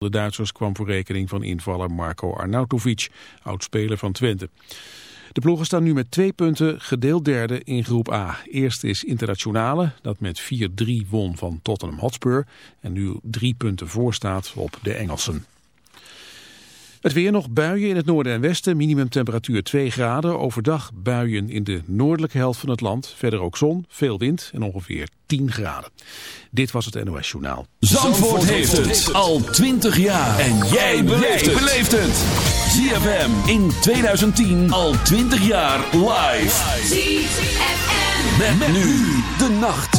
De Duitsers kwam voor rekening van invaller Marco Arnautovic, oudspeler van Twente. De ploegen staan nu met twee punten gedeeld derde in groep A. Eerst is Internationale, dat met 4-3 won van Tottenham Hotspur en nu drie punten voor staat op de Engelsen. Het weer nog buien in het noorden en westen, minimumtemperatuur 2 graden. Overdag buien in de noordelijke helft van het land. Verder ook zon, veel wind en ongeveer 10 graden. Dit was het NOS Journaal. Zandvoort, heeft het al 20 jaar. En jij beleeft het. ZFM in 2010 al 20 jaar live. ZFM. Met, nu de nacht.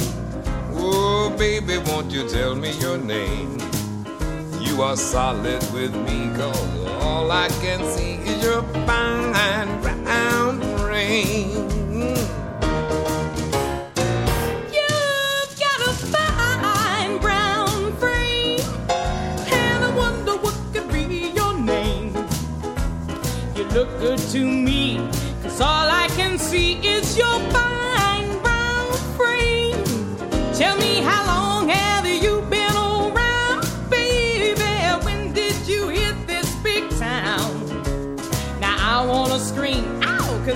Baby, won't you tell me your name? You are solid with me, cause all I can see is your fine brown frame. You've got a fine brown frame, and I wonder what could be your name. You look good to me, cause all I can see is your fine brown frame. Tell me how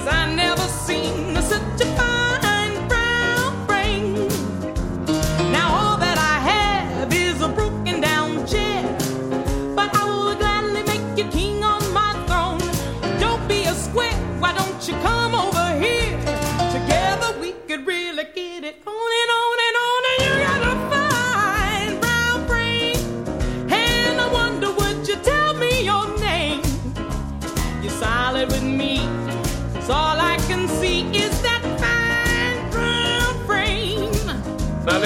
I never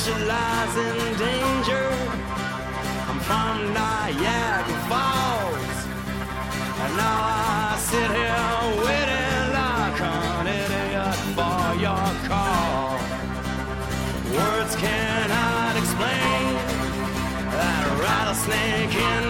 Specialize in danger. I'm from Niagara Falls, and now I sit here waiting like an idiot for your call. Words cannot explain that rattlesnake in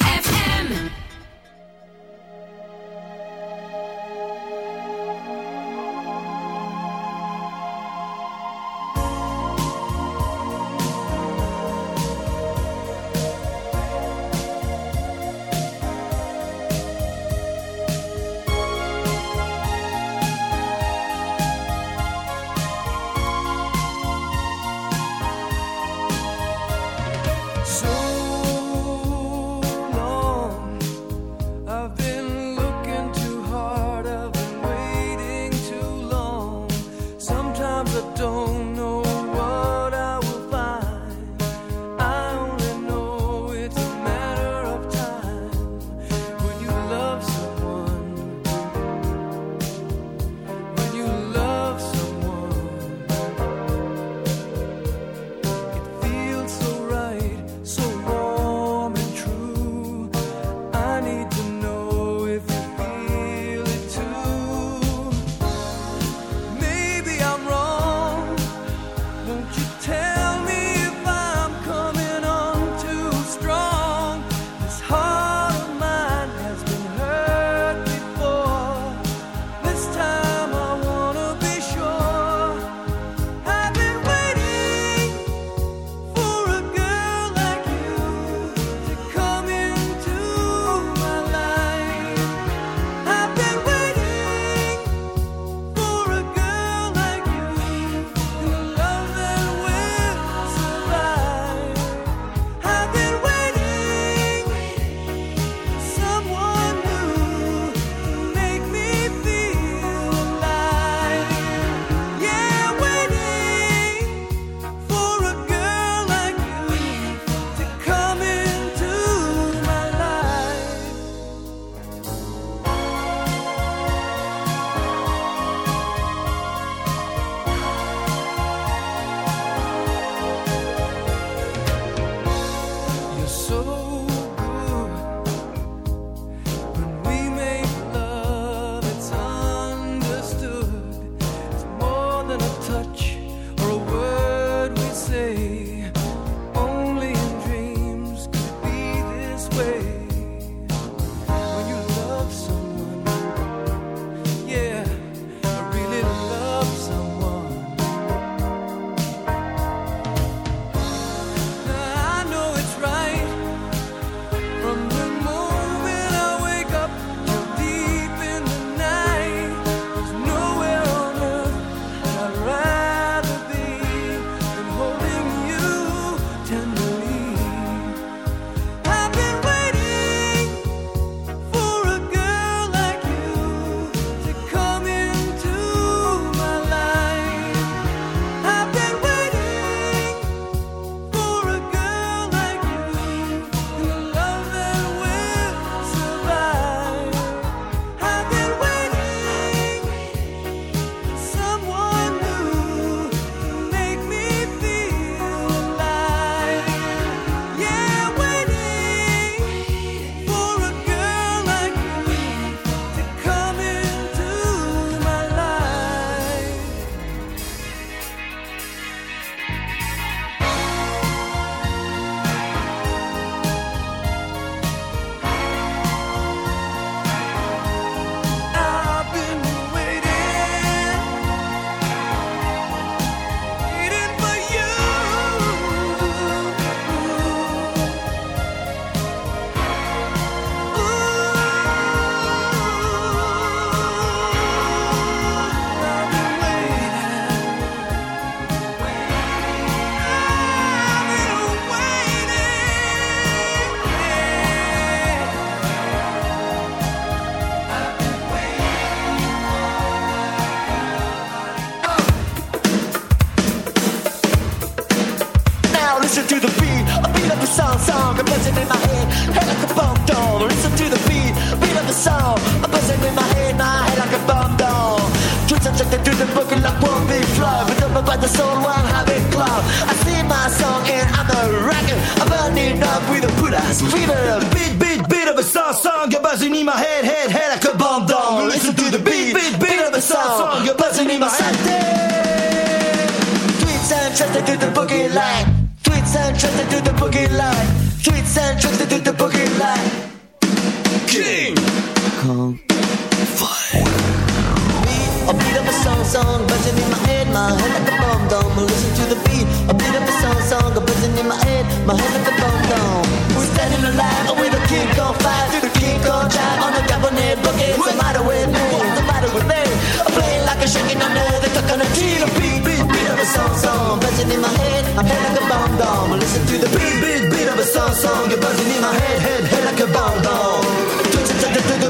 to the beat, a beat of a song, song, A buzzing in my head, my head like a bomb dome. We're standing alive with a king on fire, through the king on drive on the cabinet boogie. What's the matter with me? What's the matter with me? I'm playing like a shaking under the coconut tree. The beat, beat, beat of a song, song, buzzing in my head, my head like a bomb dome. Listen to the beat, beat, beat of a song, song, you're buzzing in my head, head, head like a bomb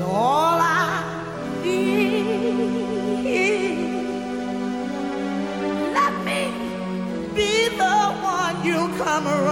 all I need. Let me be the one you come around.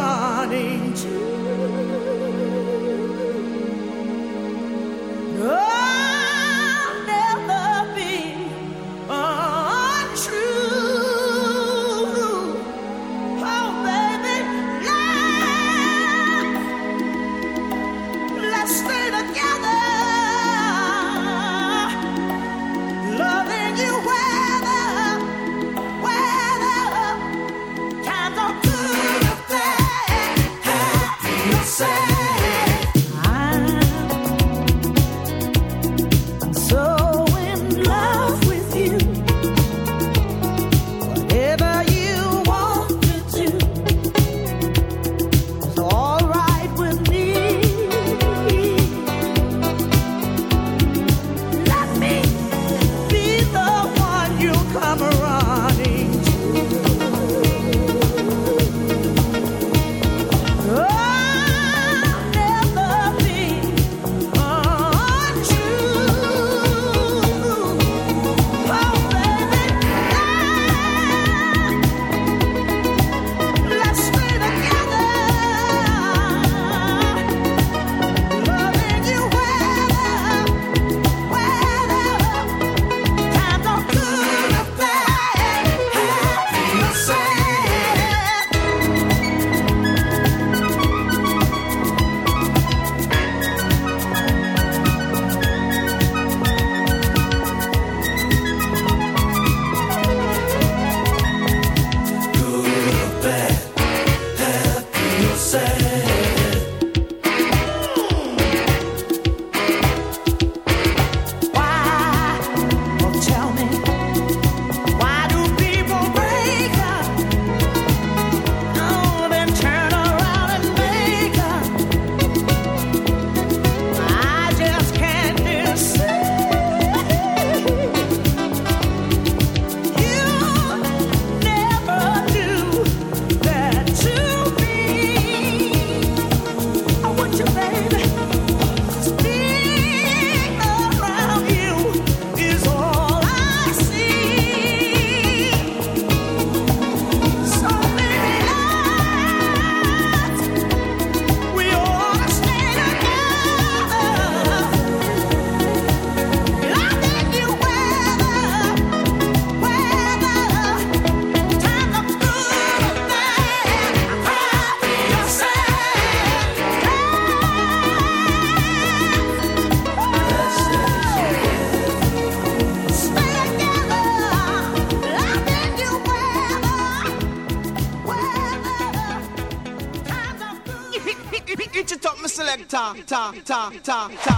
Ta ta ta ta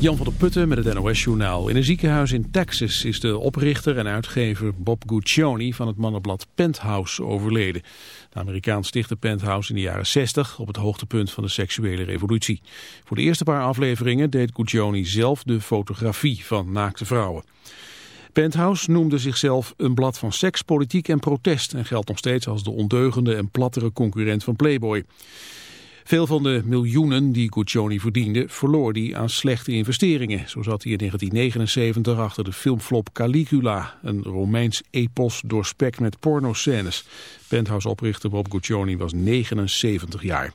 Jan van der Putten met het NOS-journaal. In een ziekenhuis in Texas is de oprichter en uitgever Bob Guccione van het mannenblad Penthouse overleden. De Amerikaan stichtte Penthouse in de jaren 60 op het hoogtepunt van de seksuele revolutie. Voor de eerste paar afleveringen deed Guccione zelf de fotografie van naakte vrouwen. Penthouse noemde zichzelf een blad van seks, politiek en protest en geldt nog steeds als de ondeugende en plattere concurrent van Playboy. Veel van de miljoenen die Guccione verdiende verloor hij aan slechte investeringen. Zo zat hij in 1979 achter de filmflop Caligula, een Romeins epos doorspekt met pornoscènes. Penthouse-oprichter Bob Guccione was 79 jaar.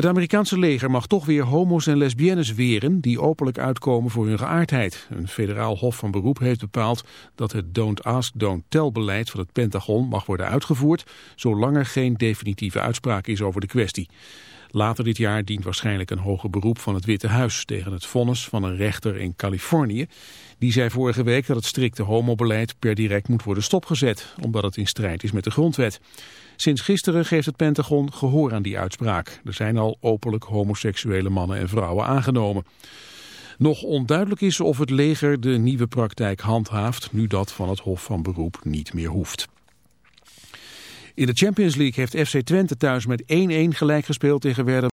Het Amerikaanse leger mag toch weer homo's en lesbiennes weren die openlijk uitkomen voor hun geaardheid. Een federaal hof van beroep heeft bepaald dat het Don't Ask, Don't Tell beleid van het Pentagon mag worden uitgevoerd, zolang er geen definitieve uitspraak is over de kwestie. Later dit jaar dient waarschijnlijk een hoger beroep van het Witte Huis tegen het vonnis van een rechter in Californië. Die zei vorige week dat het strikte homobeleid per direct moet worden stopgezet, omdat het in strijd is met de grondwet. Sinds gisteren geeft het Pentagon gehoor aan die uitspraak. Er zijn al openlijk homoseksuele mannen en vrouwen aangenomen. Nog onduidelijk is of het leger de nieuwe praktijk handhaaft, nu dat van het Hof van Beroep niet meer hoeft. In de Champions League heeft FC Twente thuis met 1-1 gelijk gespeeld tegen Werder